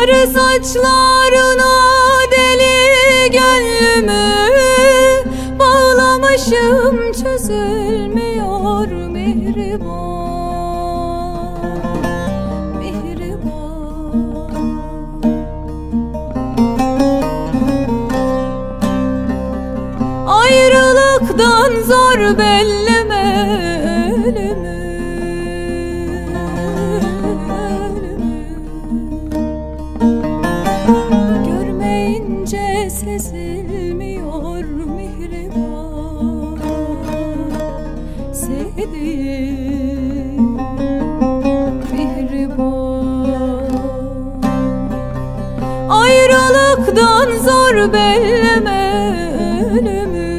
Sarı saçlarına deli gönlümü Bağlamışım çözülmüyor mihriban Mihriban Ayrılıktan zor belleme Ayrılıktan zor belleme ölümü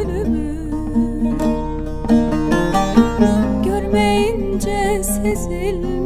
Ölümü Görmeyince sezilmiyor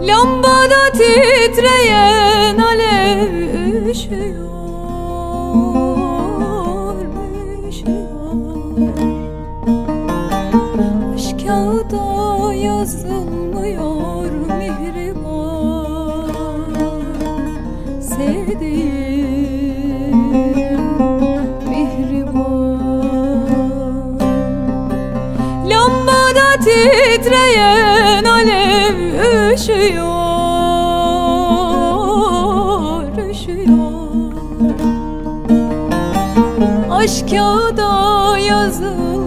Lambada titreyen alev üşüyor Üşüyor Aşk kağıda yazılmıyor mihriban. Sevdiğim titreyen alev üşüyor Üşüyor. Aşk kağıda yazılmıyor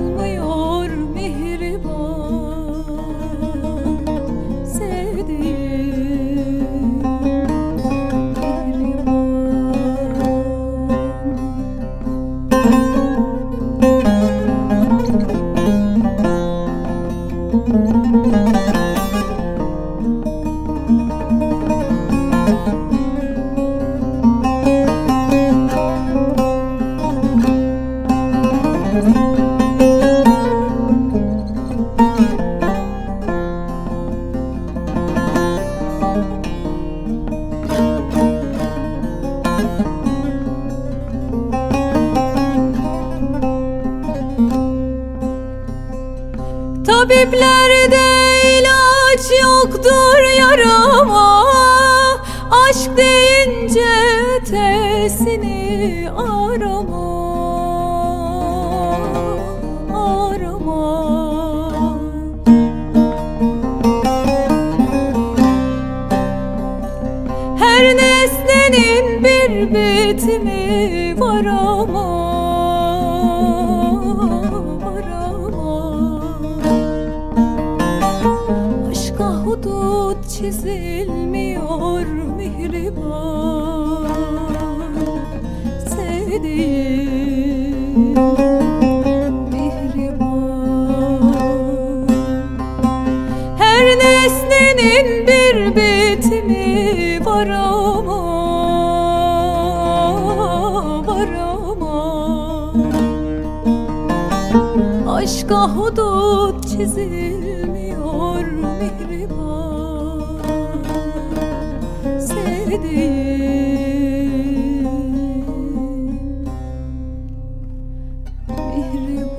Tabiplerde ilaç yoktur yarama. Aşk deyince tesini arama. Arama. Her nesnenin bir bitimi var ama hudut çizilmiyor mihriban. Sevdiğim mihriban. Her nesnenin bir bitimi var ama Var ama. Aşka hudut çizilmiyor değil Mihriban